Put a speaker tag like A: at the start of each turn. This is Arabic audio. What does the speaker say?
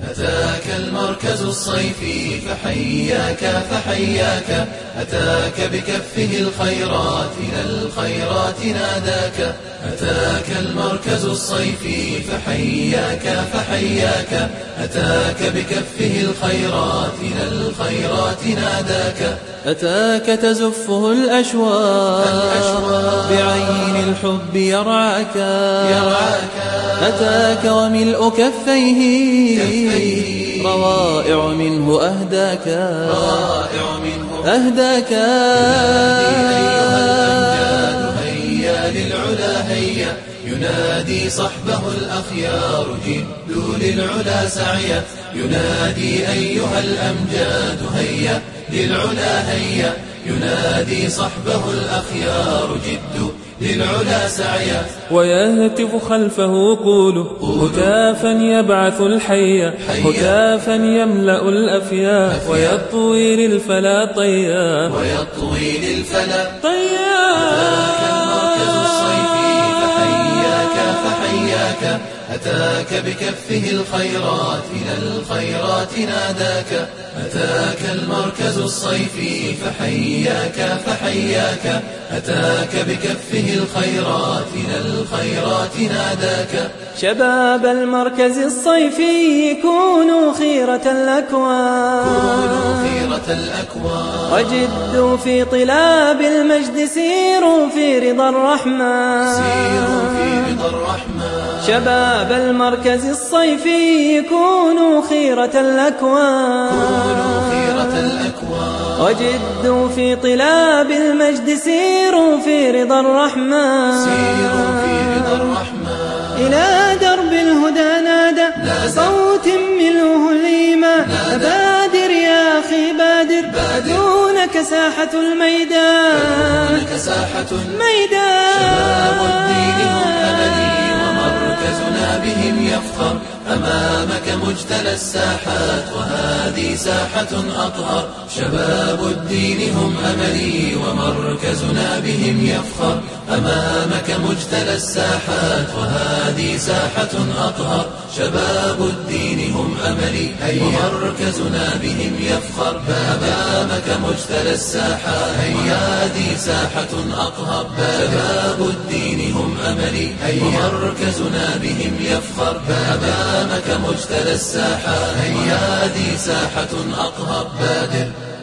A: أتاك المركز الصيفي فحياك فحياك أتاك بكفه الخيرات إلى الخيرات ناداك. أتاك المركز الصيفي فحياك فحياك. أتاك بكفه الخيرات إلى الخيرات ناداك.
B: أتاك تزفه الأشواق,
A: الأشواق.
B: بعين الحب يرعاك.
A: يرعاك.
B: أتاك وملء كفيه,
A: كفيه.
B: روائع منه أهداك.
A: روائع منه.
B: أهداك.
A: ينادي صحبه الأخيار جدوا للعلا سعيا. ينادي أيها الأمجاد هيا للعلا هيا. ينادي صحبه الأخيار جدوا للعلا سعيا.
C: ويهتف خلفه قوله هتافا يبعث الحي هتافا يملأ الأفياء ويطوي للفلا طيا.
A: ويطوي للفلا
C: طيا
A: Yeah. أتاك بكفه الخيرات إلى الخيرات ناداك. أتاك المركز الصيفي فحياك فحياك. أتاك بكفه الخيرات إلى الخيرات ناداك.
D: شباب المركز الصيفي كونوا خيرة الأكوان.
A: كونوا خيرة الأكوان.
D: وجدوا في طلاب المجد سيروا في رضا الرحمن.
A: سيروا في رضا الرحمن.
D: شباب المركز الصيفي كونوا خيرة الأكوان.
A: كونوا خيرة الأكوان.
D: وجدوا في طلاب المجد سيروا في رضا الرحمن.
A: سيروا في رضا الرحمن.
D: إلى درب الهدى نادى صوت ملؤه الإيمان بادر يا أخي بادر دونك ساحة الميدان.
A: لك ساحة
D: ميدان.
A: مجتلى الساحات وهذه ساحة أطهر. شباب الدين هم أملي ومركزنا بهم يفخر. أمامك مجتلى الساحات وهذه ساحة أطهر. شباب الدين هم أملي ومركزنا بهم يفخر. أمامك مجتلى الساحات هذه ساحة أطهر. شباب الدين هم أملي ومركزنا بهم يفخر. أمامك مجتلى الساحات هذه ساحة أطهر بادر.